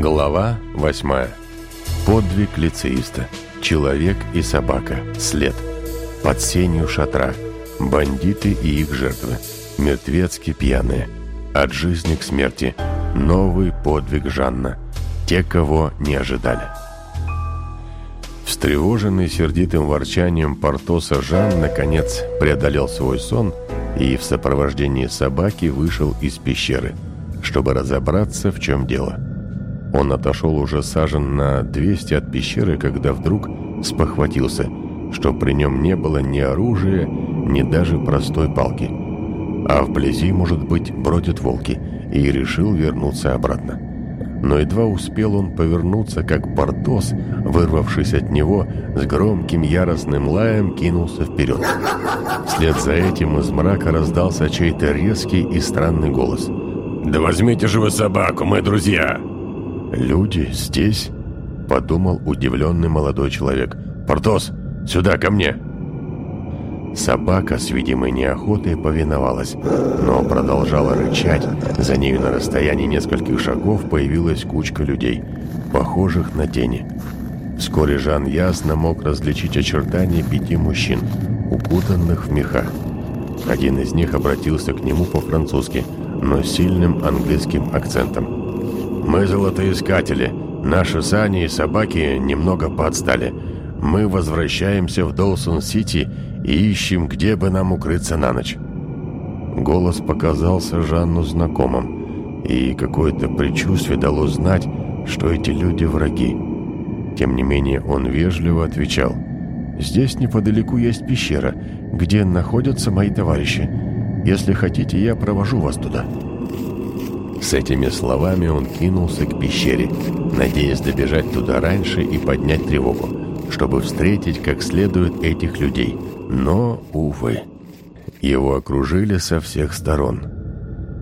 Глава 8. Подвиг лицеиста. Человек и собака. След. Под сенью шатра. Бандиты и их жертвы. Мертвецки пьяные. От жизни к смерти. Новый подвиг Жанна. Те, кого не ожидали. Встревоженный сердитым ворчанием Портоса Жан, наконец, преодолел свой сон и в сопровождении собаки вышел из пещеры, чтобы разобраться, в чем дело. Он отошел уже сажен на 200 от пещеры, когда вдруг спохватился, что при нем не было ни оружия, ни даже простой палки. А вблизи, может быть, бродят волки, и решил вернуться обратно. Но едва успел он повернуться, как Портос, вырвавшись от него, с громким яростным лаем кинулся вперед. Вслед за этим из мрака раздался чей-то резкий и странный голос. «Да возьмите же вы собаку, мы друзья!» «Люди здесь?» — подумал удивленный молодой человек. «Портос, сюда, ко мне!» Собака с видимой неохотой повиновалась, но продолжала рычать. За нею на расстоянии нескольких шагов появилась кучка людей, похожих на тени. Вскоре Жан ясно мог различить очертания пяти мужчин, укутанных в меха. Один из них обратился к нему по-французски, но с сильным английским акцентом. «Мы золотоискатели. Наши сани и собаки немного подстали. Мы возвращаемся в Доусон-Сити и ищем, где бы нам укрыться на ночь». Голос показался Жанну знакомым, и какое-то предчувствие дало знать, что эти люди враги. Тем не менее он вежливо отвечал, «Здесь неподалеку есть пещера, где находятся мои товарищи. Если хотите, я провожу вас туда». С этими словами он кинулся к пещере, надеясь добежать туда раньше и поднять тревогу, чтобы встретить как следует этих людей. Но, увы, его окружили со всех сторон.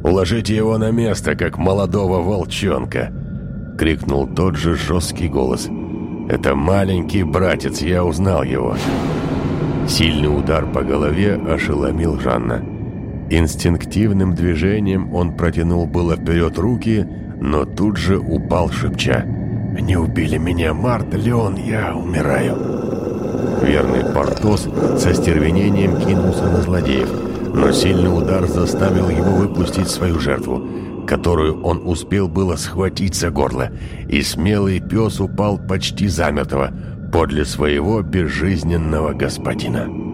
«Уложите его на место, как молодого волчонка!» — крикнул тот же жесткий голос. «Это маленький братец, я узнал его!» Сильный удар по голове ошеломил Жанна. Инстинктивным движением он протянул было вперед руки, но тут же упал, шепча. «Не убили меня, Март, Леон, я умираю!» Верный Портос со стервенением кинулся на злодеев, но сильный удар заставил его выпустить свою жертву, которую он успел было схватить за горло, и смелый пес упал почти замертво подле своего безжизненного господина.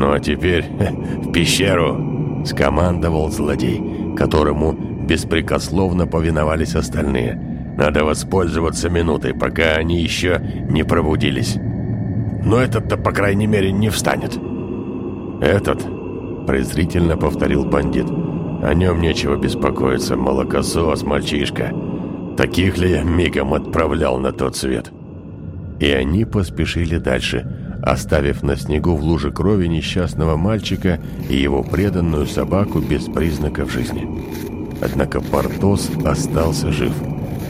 «Ну а теперь в пещеру!» — скомандовал злодей, которому беспрекословно повиновались остальные. «Надо воспользоваться минутой, пока они еще не пробудились. Но этот-то, по крайней мере, не встанет». «Этот?» — презрительно повторил бандит. «О нем нечего беспокоиться, молокосос, мальчишка. Таких ли я мигом отправлял на тот свет?» И они поспешили дальше — оставив на снегу в луже крови несчастного мальчика и его преданную собаку без признаков жизни. Однако Портос остался жив.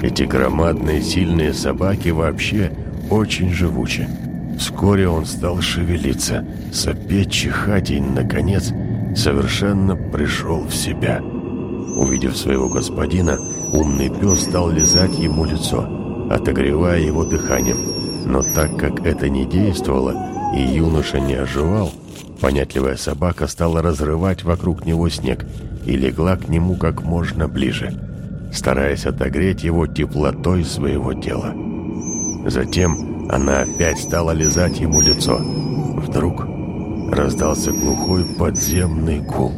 Эти громадные сильные собаки вообще очень живучи. Вскоре он стал шевелиться, сопеть, чихать и, наконец, совершенно пришел в себя. Увидев своего господина, умный пес стал лизать ему лицо, отогревая его дыханием, но так как это не действовало, и юноша не оживал, понятливая собака стала разрывать вокруг него снег и легла к нему как можно ближе, стараясь отогреть его теплотой своего тела. Затем она опять стала лизать ему лицо. Вдруг раздался глухой подземный гул.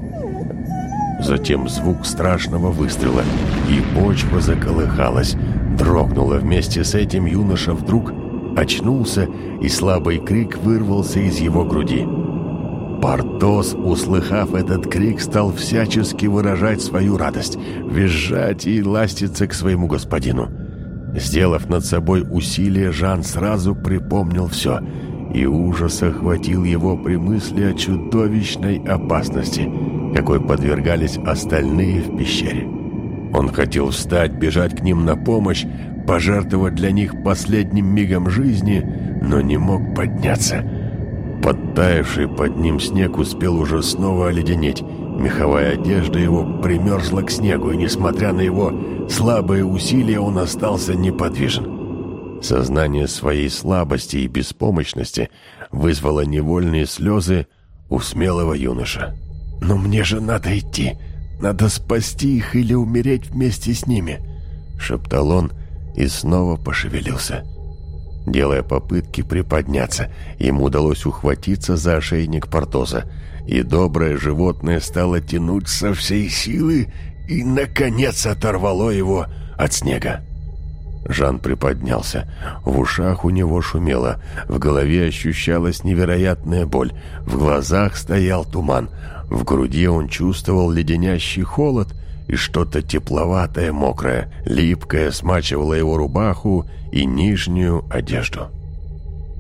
Затем звук страшного выстрела, и почва заколыхалась, дрогнула вместе с этим юноша вдруг очнулся, и слабый крик вырвался из его груди. Портос, услыхав этот крик, стал всячески выражать свою радость, визжать и ластиться к своему господину. Сделав над собой усилие, Жан сразу припомнил все, и ужас охватил его при мысли о чудовищной опасности, какой подвергались остальные в пещере. Он хотел встать, бежать к ним на помощь, пожертвовать для них последним мигом жизни, но не мог подняться. Подтаявший под ним снег успел уже снова оледенеть, Меховая одежда его примерзла к снегу, и, несмотря на его слабые усилия, он остался неподвижен. Сознание своей слабости и беспомощности вызвало невольные слезы у смелого юноша. «Но мне же надо идти. Надо спасти их или умереть вместе с ними», — шептал он и снова пошевелился. Делая попытки приподняться, ему удалось ухватиться за ошейник Портоза, и доброе животное стало тянуть со всей силы и, наконец, оторвало его от снега. Жан приподнялся. В ушах у него шумело, в голове ощущалась невероятная боль, в глазах стоял туман, в груди он чувствовал леденящий холод и что-то тепловатое, мокрое, липкое смачивало его рубаху и нижнюю одежду.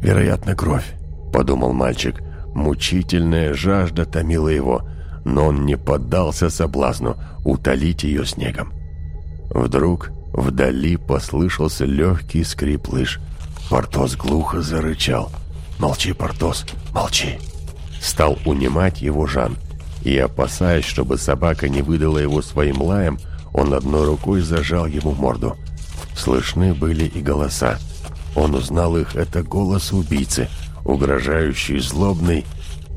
«Вероятно, кровь», — подумал мальчик. Мучительная жажда томила его, но он не поддался соблазну утолить ее снегом. Вдруг вдали послышался легкий скрип лыж. Портос глухо зарычал. «Молчи, Портос, молчи!» Стал унимать его Жан — и, опасаясь, чтобы собака не выдала его своим лаем, он одной рукой зажал ему морду. Слышны были и голоса. Он узнал их, это голос убийцы, угрожающий, злобный,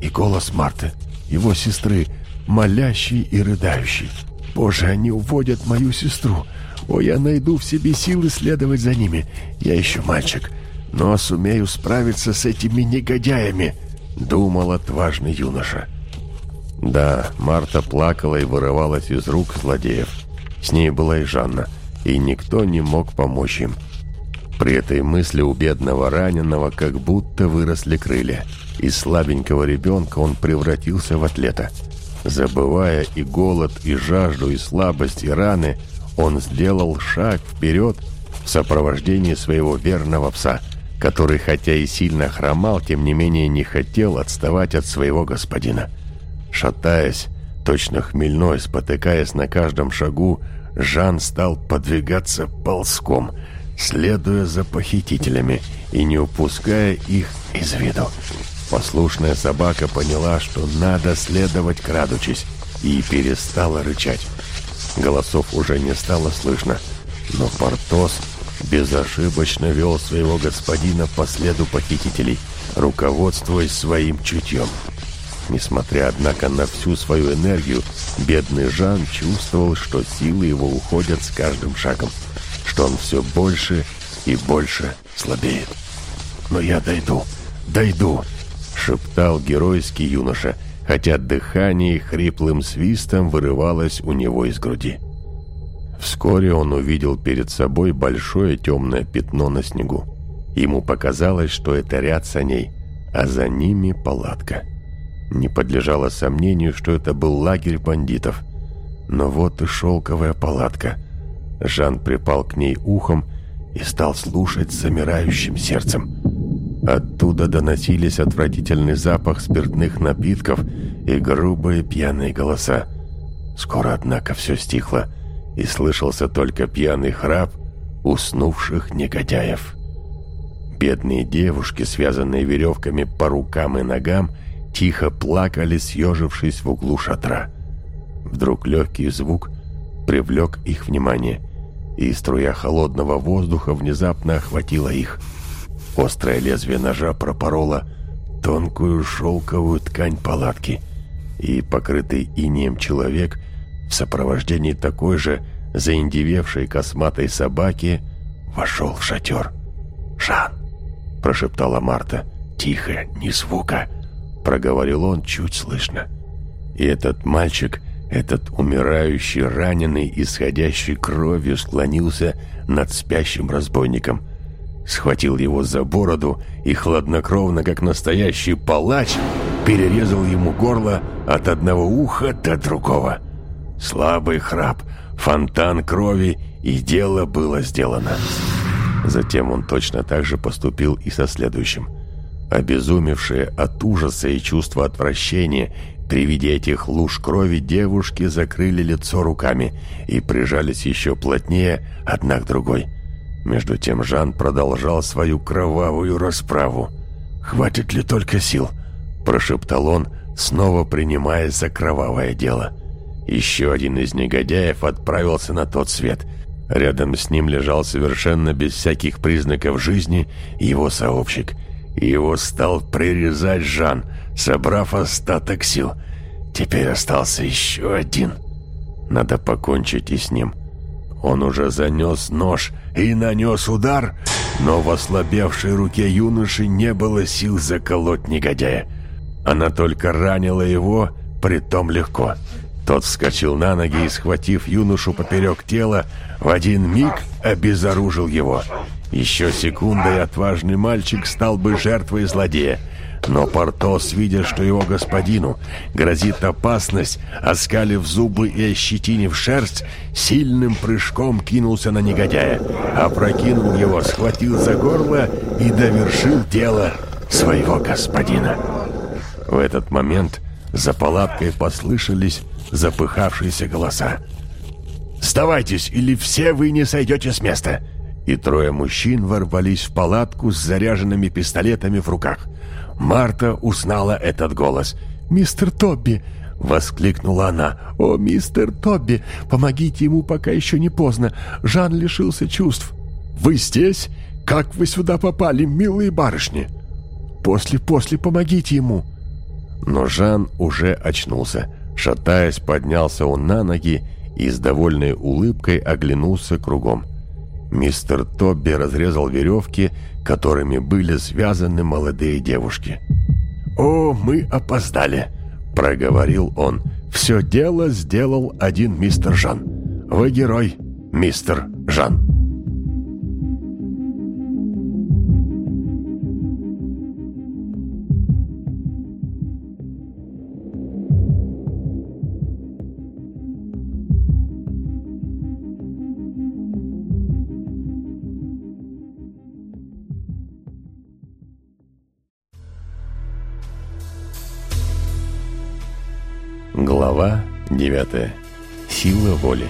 и голос Марты, его сестры, молящий и рыдающий. «Боже, они уводят мою сестру! О, я найду в себе силы следовать за ними! Я еще мальчик, но сумею справиться с этими негодяями!» — думал отважный юноша. Да, Марта плакала и вырывалась из рук злодеев. С ней была и Жанна, и никто не мог помочь им. При этой мысли у бедного раненого как будто выросли крылья. Из слабенького ребенка он превратился в атлета. Забывая и голод, и жажду, и слабость, и раны, он сделал шаг вперед в сопровождении своего верного пса, который, хотя и сильно хромал, тем не менее не хотел отставать от своего господина. Шатаясь, точно хмельной, спотыкаясь на каждом шагу, Жан стал подвигаться ползком, следуя за похитителями и не упуская их из виду. Послушная собака поняла, что надо следовать крадучись, и перестала рычать. Голосов уже не стало слышно, но Портос безошибочно вел своего господина по следу похитителей, руководствуясь своим чутьем. Несмотря, однако, на всю свою энергию, бедный Жан чувствовал, что силы его уходят с каждым шагом, что он все больше и больше слабеет. «Но я дойду, дойду!» — шептал геройский юноша, хотя дыхание хриплым свистом вырывалось у него из груди. Вскоре он увидел перед собой большое темное пятно на снегу. Ему показалось, что это ряд саней, а за ними палатка — не подлежало сомнению, что это был лагерь бандитов. Но вот и шелковая палатка. Жан припал к ней ухом и стал слушать с замирающим сердцем. Оттуда доносились отвратительный запах спиртных напитков и грубые пьяные голоса. Скоро, однако, все стихло, и слышался только пьяный храп уснувших негодяев. Бедные девушки, связанные веревками по рукам и ногам, тихо плакали, съежившись в углу шатра. Вдруг легкий звук привлек их внимание, и струя холодного воздуха внезапно охватила их. Острое лезвие ножа пропороло тонкую шелковую ткань палатки, и покрытый инеем человек в сопровождении такой же заиндевевшей косматой собаки вошел в шатер. «Жан!» – прошептала Марта. «Тихо, ни звука!» Проговорил он чуть слышно. И этот мальчик, этот умирающий, раненый, исходящий кровью, склонился над спящим разбойником. Схватил его за бороду и хладнокровно, как настоящий палач, перерезал ему горло от одного уха до другого. Слабый храп, фонтан крови, и дело было сделано. Затем он точно так же поступил и со следующим – Обезумевшие от ужаса и чувства отвращения при виде этих луж крови девушки закрыли лицо руками и прижались еще плотнее одна к другой. Между тем Жан продолжал свою кровавую расправу. «Хватит ли только сил?» – прошептал он, снова принимаясь за кровавое дело. Еще один из негодяев отправился на тот свет. Рядом с ним лежал совершенно без всяких признаков жизни его сообщник. Его стал прирезать Жан, собрав остаток сил. Теперь остался еще один. Надо покончить и с ним. Он уже занес нож и нанес удар, но в ослабевшей руке юноши не было сил заколоть негодяя. Она только ранила его, притом легко. Тот вскочил на ноги и, схватив юношу поперек тела, в один миг обезоружил его. Еще секунда, и отважный мальчик стал бы жертвой злодея. Но Портос, видя, что его господину грозит опасность, оскалив зубы и ощетинив шерсть, сильным прыжком кинулся на негодяя, опрокинул его, схватил за горло и довершил дело своего господина. В этот момент за палаткой послышались запыхавшиеся голоса. «Сдавайтесь, или все вы не сойдете с места!» И трое мужчин ворвались в палатку с заряженными пистолетами в руках. Марта узнала этот голос. «Мистер Тобби!» — воскликнула она. «О, мистер Тобби! Помогите ему, пока еще не поздно. Жан лишился чувств». «Вы здесь? Как вы сюда попали, милые барышни?» «После, после, помогите ему!» Но Жан уже очнулся. Шатаясь, поднялся он на ноги и с довольной улыбкой оглянулся кругом. Мистер Тобби разрезал веревки, которыми были связаны молодые девушки. «О, мы опоздали!» — проговорил он. «Все дело сделал один мистер Жан. Вы герой, мистер Жан». 9. Сила воли.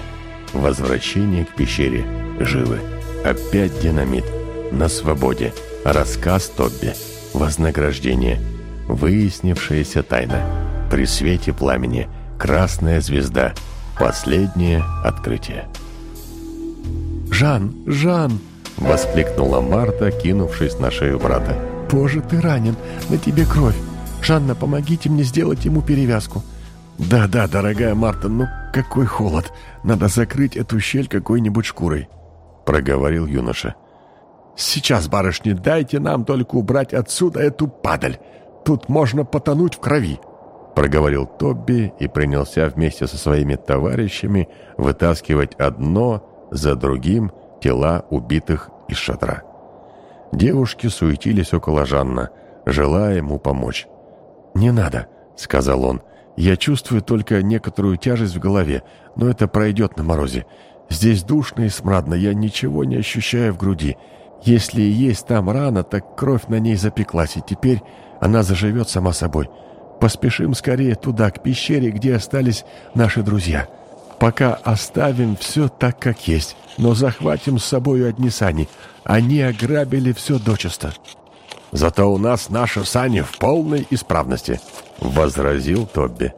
Возвращение к пещере. Живы. Опять динамит. На свободе. Рассказ Тобби. Вознаграждение. Выяснившаяся тайна. При свете пламени. Красная звезда. Последнее открытие. «Жан! Жан!» — воскликнула Марта, кинувшись на шею брата. «Боже, ты ранен! На тебе кровь! Жанна, помогите мне сделать ему перевязку!» «Да-да, дорогая Марта, ну какой холод! Надо закрыть эту щель какой-нибудь шкурой», — проговорил юноша. «Сейчас, барышни, дайте нам только убрать отсюда эту падаль. Тут можно потонуть в крови», — проговорил Тобби и принялся вместе со своими товарищами вытаскивать одно за другим тела убитых из шатра. Девушки суетились около Жанна, желая ему помочь. «Не надо», — сказал он, — я чувствую только некоторую тяжесть в голове, но это пройдет на морозе. Здесь душно и смрадно, я ничего не ощущаю в груди. Если и есть там рана, так кровь на ней запеклась, и теперь она заживет сама собой. Поспешим скорее туда, к пещере, где остались наши друзья. Пока оставим все так, как есть, но захватим с собой одни сани. Они ограбили все дочисто. Зато у нас наши сани в полной исправности», — возразил Тобби.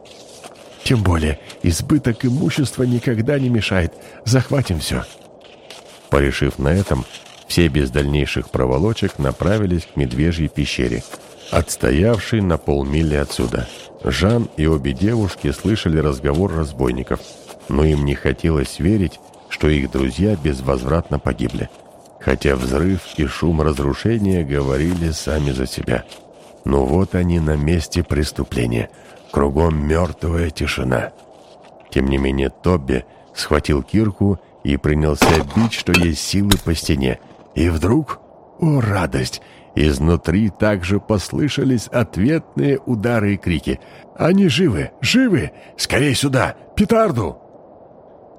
«Тем более, избыток имущества никогда не мешает. Захватим все». Порешив на этом, все без дальнейших проволочек направились к медвежьей пещере, отстоявшей на полмили отсюда. Жан и обе девушки слышали разговор разбойников, но им не хотелось верить, что их друзья безвозвратно погибли хотя взрыв и шум разрушения говорили сами за себя. Но вот они на месте преступления. Кругом мертвая тишина. Тем не менее Тобби схватил кирку и принялся бить, что есть силы по стене. И вдруг, о радость, изнутри также послышались ответные удары и крики. «Они живы! Живы! Скорей сюда! Петарду!»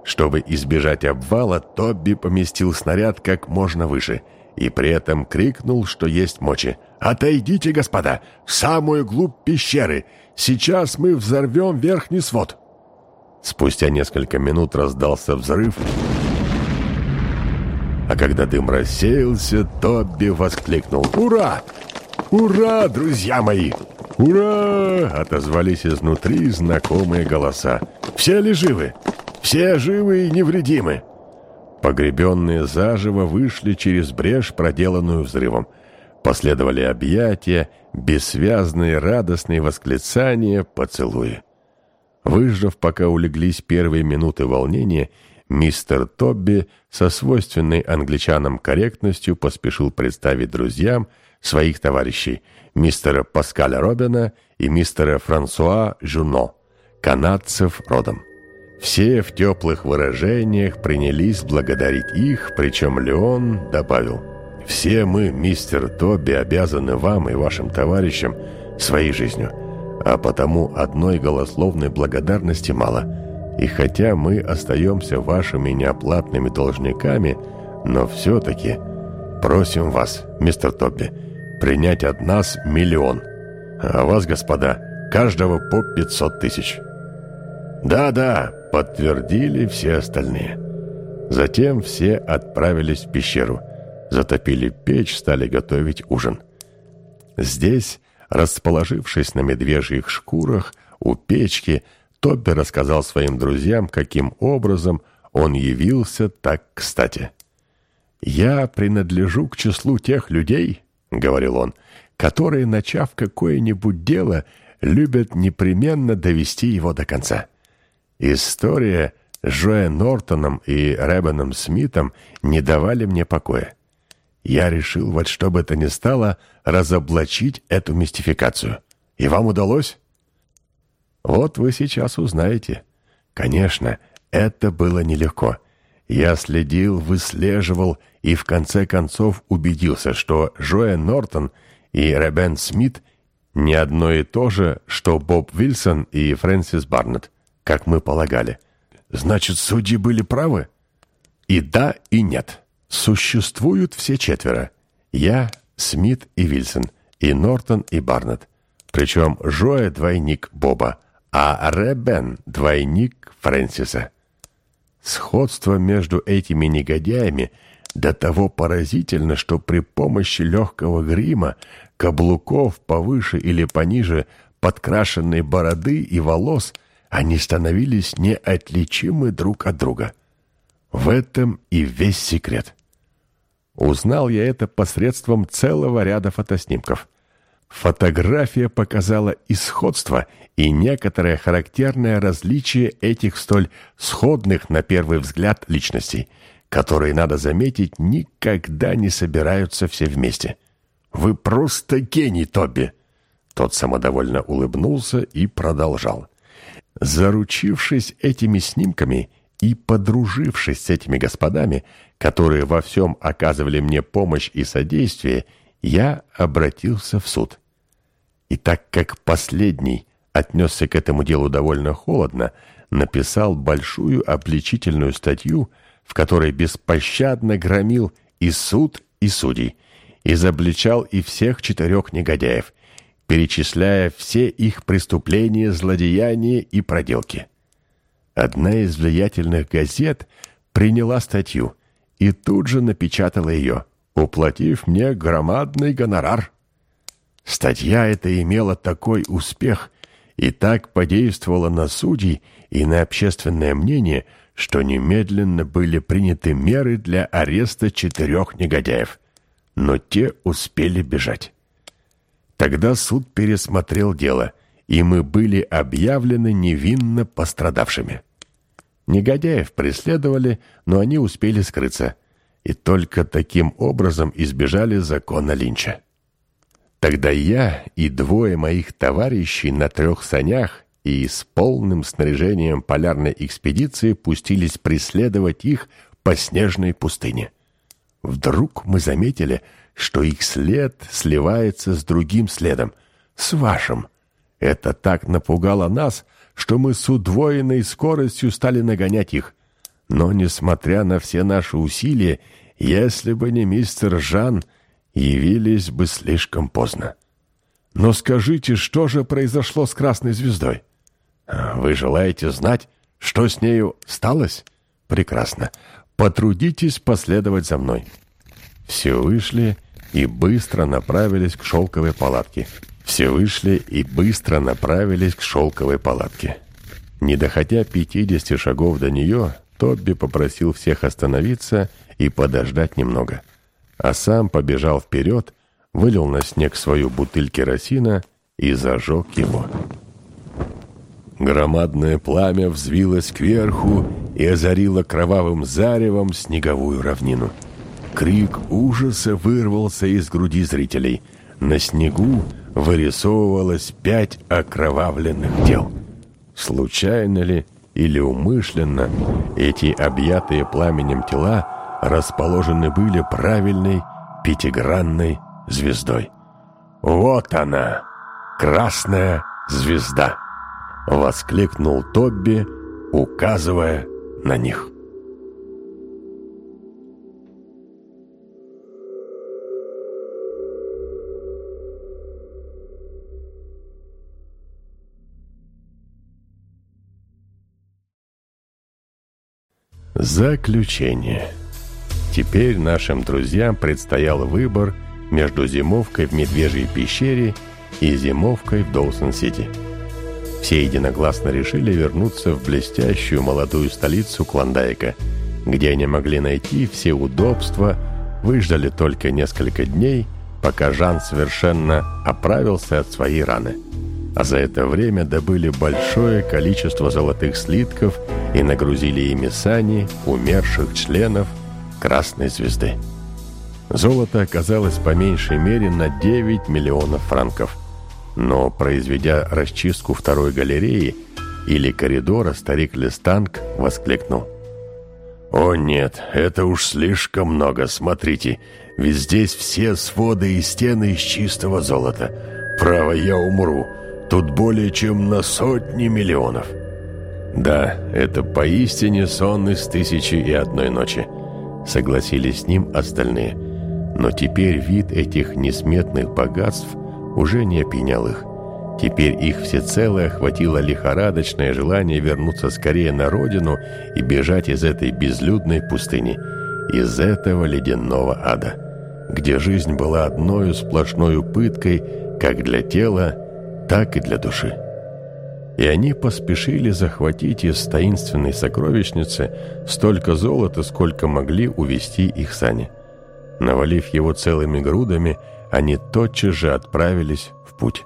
Чтобы избежать обвала, Тобби поместил снаряд как можно выше и при этом крикнул, что есть мочи. «Отойдите, господа, в самую глубь пещеры! Сейчас мы взорвем верхний свод!» Спустя несколько минут раздался взрыв, а когда дым рассеялся, Тобби воскликнул «Ура! Ура, друзья мои! «Ура!» — отозвались изнутри знакомые голоса. «Все ли живы? Все живы и невредимы!» Погребенные заживо вышли через брешь, проделанную взрывом. Последовали объятия, бессвязные радостные восклицания, поцелуи. Выждав, пока улеглись первые минуты волнения, мистер Тобби со свойственной англичанам корректностью поспешил представить друзьям своих товарищей, мистера Паскаля Робина и мистера Франсуа Жуно, канадцев родом. Все в теплых выражениях принялись благодарить их, причем Леон добавил, «Все мы, мистер Тоби, обязаны вам и вашим товарищам своей жизнью, а потому одной голословной благодарности мало. И хотя мы остаемся вашими неоплатными должниками, но все-таки просим вас, мистер Тоби, принять от нас миллион, а вас, господа, каждого по пятьсот тысяч». «Да-да», — подтвердили все остальные. Затем все отправились в пещеру, затопили печь, стали готовить ужин. Здесь, расположившись на медвежьих шкурах, у печки, Тобби рассказал своим друзьям, каким образом он явился так кстати. «Я принадлежу к числу тех людей», — говорил он, — «которые, начав какое-нибудь дело, любят непременно довести его до конца». История с Джоэ Нортоном и Рэббеном Смитом не давали мне покоя. Я решил, вот что бы то ни стало, разоблачить эту мистификацию. И вам удалось? Вот вы сейчас узнаете. Конечно, это было нелегко. Я следил, выслеживал и в конце концов убедился, что Джоэ Нортон и Рэббен Смит не одно и то же, что Боб Вильсон и Фрэнсис Барнетт как мы полагали. Значит, судьи были правы? И да, и нет. Существуют все четверо. Я, Смит и Вильсон, и Нортон и Барнетт. Причем Жоэ — двойник Боба, а Ребен — двойник Фрэнсиса. Сходство между этими негодяями до того поразительно, что при помощи легкого грима, каблуков повыше или пониже подкрашенной бороды и волос — они становились неотличимы друг от друга. В этом и весь секрет. Узнал я это посредством целого ряда фотоснимков. Фотография показала исходство и некоторое характерное различие этих столь сходных на первый взгляд личностей, которые, надо заметить, никогда не собираются все вместе. «Вы просто гений, Тоби!» Тот самодовольно улыбнулся и продолжал. Заручившись этими снимками и подружившись с этими господами, которые во всем оказывали мне помощь и содействие, я обратился в суд. И так как последний отнесся к этому делу довольно холодно, написал большую обличительную статью, в которой беспощадно громил и суд, и судей, изобличал и всех четырех негодяев, перечисляя все их преступления, злодеяния и проделки. Одна из влиятельных газет приняла статью и тут же напечатала ее, уплатив мне громадный гонорар. Статья эта имела такой успех и так подействовала на судей и на общественное мнение, что немедленно были приняты меры для ареста четырех негодяев, но те успели бежать. Тогда суд пересмотрел дело, и мы были объявлены невинно пострадавшими. Негодяев преследовали, но они успели скрыться, и только таким образом избежали закона Линча. Тогда я и двое моих товарищей на трех санях и с полным снаряжением полярной экспедиции пустились преследовать их по снежной пустыне. Вдруг мы заметили, что их след сливается с другим следом, с вашим. Это так напугало нас, что мы с удвоенной скоростью стали нагонять их. Но, несмотря на все наши усилия, если бы не мистер Жан, явились бы слишком поздно. Но скажите, что же произошло с Красной Звездой? Вы желаете знать, что с нею сталось? Прекрасно. Потрудитесь последовать за мной. Все вышли и быстро направились к шелковой палатке. Все вышли и быстро направились к шелковой палатке. Не доходя 50 шагов до нее, Тобби попросил всех остановиться и подождать немного. А сам побежал вперед, вылил на снег свою бутыль керосина и зажег его. Громадное пламя взвилось кверху и озарило кровавым заревом снеговую равнину. Крик ужаса вырвался из груди зрителей. На снегу вырисовывалось пять окровавленных тел. Случайно ли или умышленно эти объятые пламенем тела расположены были правильной пятигранной звездой. «Вот она, красная звезда!» — воскликнул Тобби, указывая на них. Заключение. Теперь нашим друзьям предстоял выбор между зимовкой в Медвежьей пещере и зимовкой в Доусон-Сити. Все единогласно решили вернуться в блестящую молодую столицу Клондайка, где они могли найти все удобства, выждали только несколько дней, пока Жан совершенно оправился от своей раны – а за это время добыли большое количество золотых слитков и нагрузили ими сани умерших членов Красной Звезды. Золото оказалось по меньшей мере на 9 миллионов франков. Но, произведя расчистку второй галереи или коридора, старик Листанг воскликнул. «О нет, это уж слишком много, смотрите, ведь здесь все своды и стены из чистого золота. Право, я умру, Тут более чем на сотни миллионов. Да, это поистине сон из тысячи и одной ночи. Согласились с ним остальные. Но теперь вид этих несметных богатств уже не опьянял их. Теперь их всецело охватило лихорадочное желание вернуться скорее на родину и бежать из этой безлюдной пустыни, из этого ледяного ада, где жизнь была одной сплошной пыткой как для тела, так и для души. И они поспешили захватить из таинственной сокровищницы столько золота, сколько могли увести их сани. Навалив его целыми грудами, они тотчас же отправились в путь.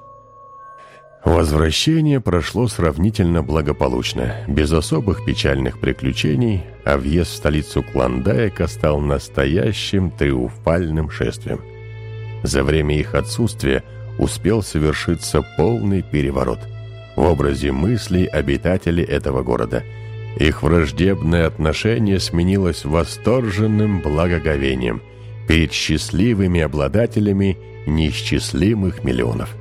Возвращение прошло сравнительно благополучно, без особых печальных приключений, а въезд в столицу Клондайка стал настоящим триумфальным шествием. За время их отсутствия успел совершиться полный переворот в образе мыслей обитателей этого города. Их враждебное отношение сменилось восторженным благоговением перед счастливыми обладателями неисчислимых миллионов.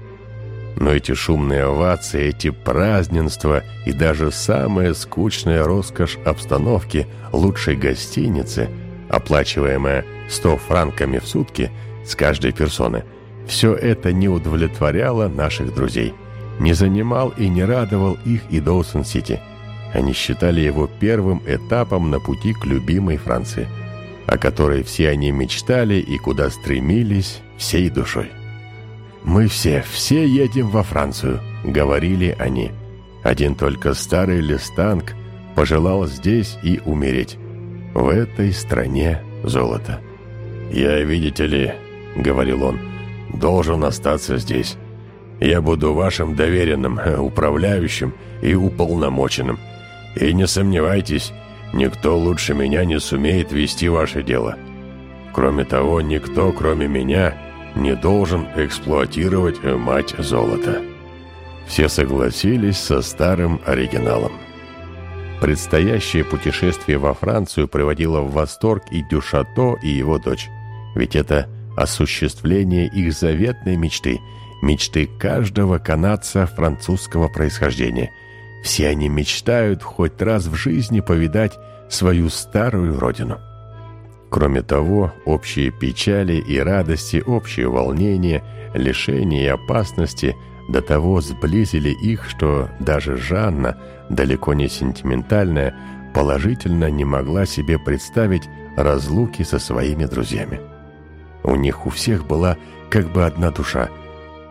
Но эти шумные овации, эти празднества и даже самая скучная роскошь обстановки лучшей гостиницы, оплачиваемая 100 франками в сутки с каждой персоны – все это не удовлетворяло наших друзей. Не занимал и не радовал их и Доусон-Сити. Они считали его первым этапом на пути к любимой Франции, о которой все они мечтали и куда стремились всей душой. «Мы все, все едем во Францию», — говорили они. Один только старый Листанг пожелал здесь и умереть. В этой стране золото. «Я, видите ли», — говорил он, — должен остаться здесь. Я буду вашим доверенным, э, управляющим и уполномоченным. И не сомневайтесь, никто лучше меня не сумеет вести ваше дело. Кроме того, никто, кроме меня, не должен эксплуатировать э, мать золота». Все согласились со старым оригиналом. Предстоящее путешествие во Францию приводило в восторг и Дюшато, и его дочь. Ведь это осуществление их заветной мечты, мечты каждого канадца французского происхождения. Все они мечтают хоть раз в жизни повидать свою старую родину. Кроме того, общие печали и радости, общее волнение, лишения и опасности до того сблизили их, что даже Жанна, далеко не сентиментальная, положительно не могла себе представить разлуки со своими друзьями. У них у всех была как бы одна душа.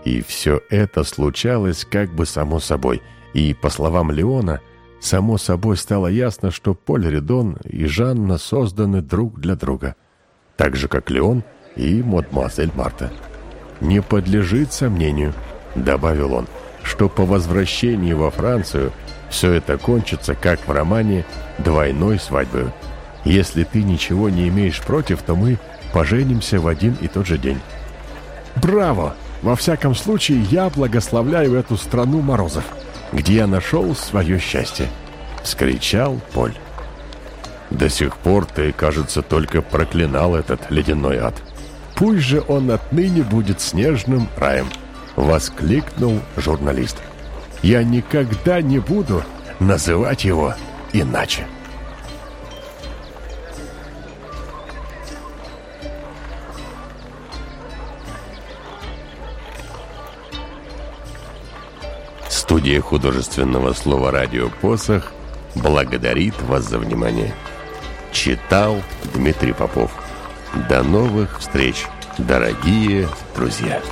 И все это случалось как бы само собой. И, по словам Леона, само собой стало ясно, что Поль Редон и Жанна созданы друг для друга. Так же, как Леон и мадемуазель Марта. «Не подлежит сомнению», — добавил он, «что по возвращении во Францию все это кончится, как в романе «Двойной свадьбой». Если ты ничего не имеешь против, то мы поженимся в один и тот же день». «Браво! Во всяком случае, я благословляю эту страну морозов, где я нашел свое счастье!» — вскричал Поль. «До сих пор ты, кажется, только проклинал этот ледяной ад». «Пусть же он отныне будет снежным раем!» — воскликнул журналист. «Я никогда не буду называть его иначе!» Студия художественного слова «Радио Посох» благодарит вас за внимание. Читал Дмитрий Попов. До новых встреч, дорогие друзья!